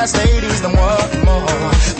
yes, ladies, then what more?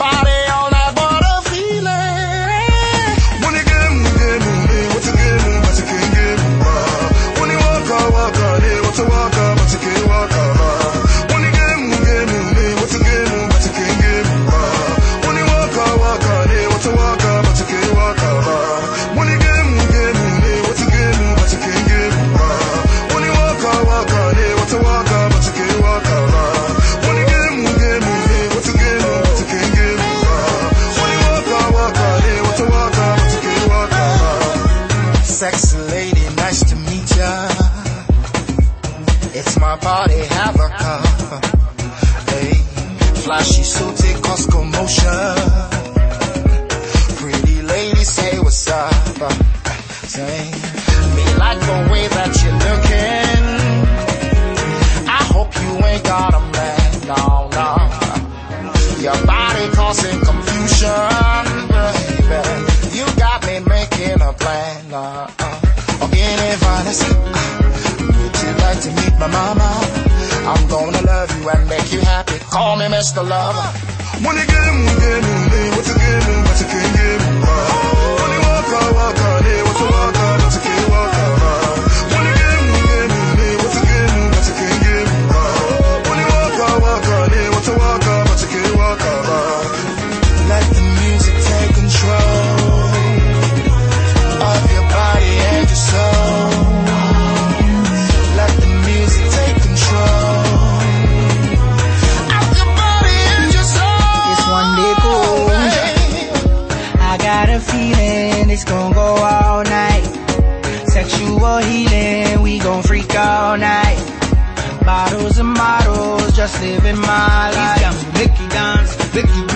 She suits commotion. Pretty lady say what's up. Uh, say, me like the way that you're looking. I hope you ain't got a man, no, no. Uh. Your body causing confusion, baby. You got me making a plan, uh, uh. Would you like to meet my mama? I'm gonna love you and make you happy. Call me Mr. Lover. When you give me, give me, what you give me, what you can give me. ceiling, it's gon' go all night. Sexual healing, we gon' freak all night. Bottles and models, just living my life. He's got me Mickey dimes, Mickey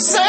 Say.